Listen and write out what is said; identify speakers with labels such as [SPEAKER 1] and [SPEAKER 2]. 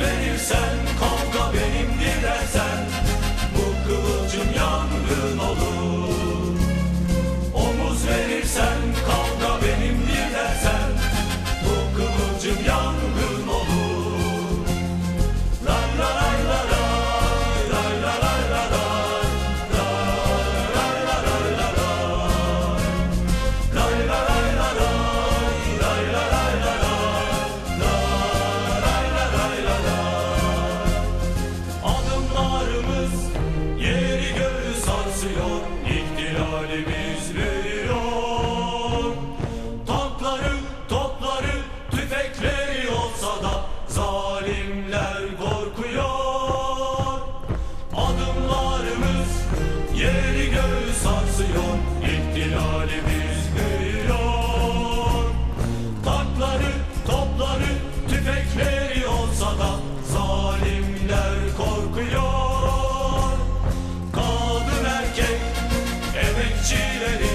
[SPEAKER 1] Venue South. Yeri göğü sarsıyor İhtilalimiz büyüyor. Takları, topları, tüfekleri olsa da Zalimler korkuyor. Kadın erkek, emekçileri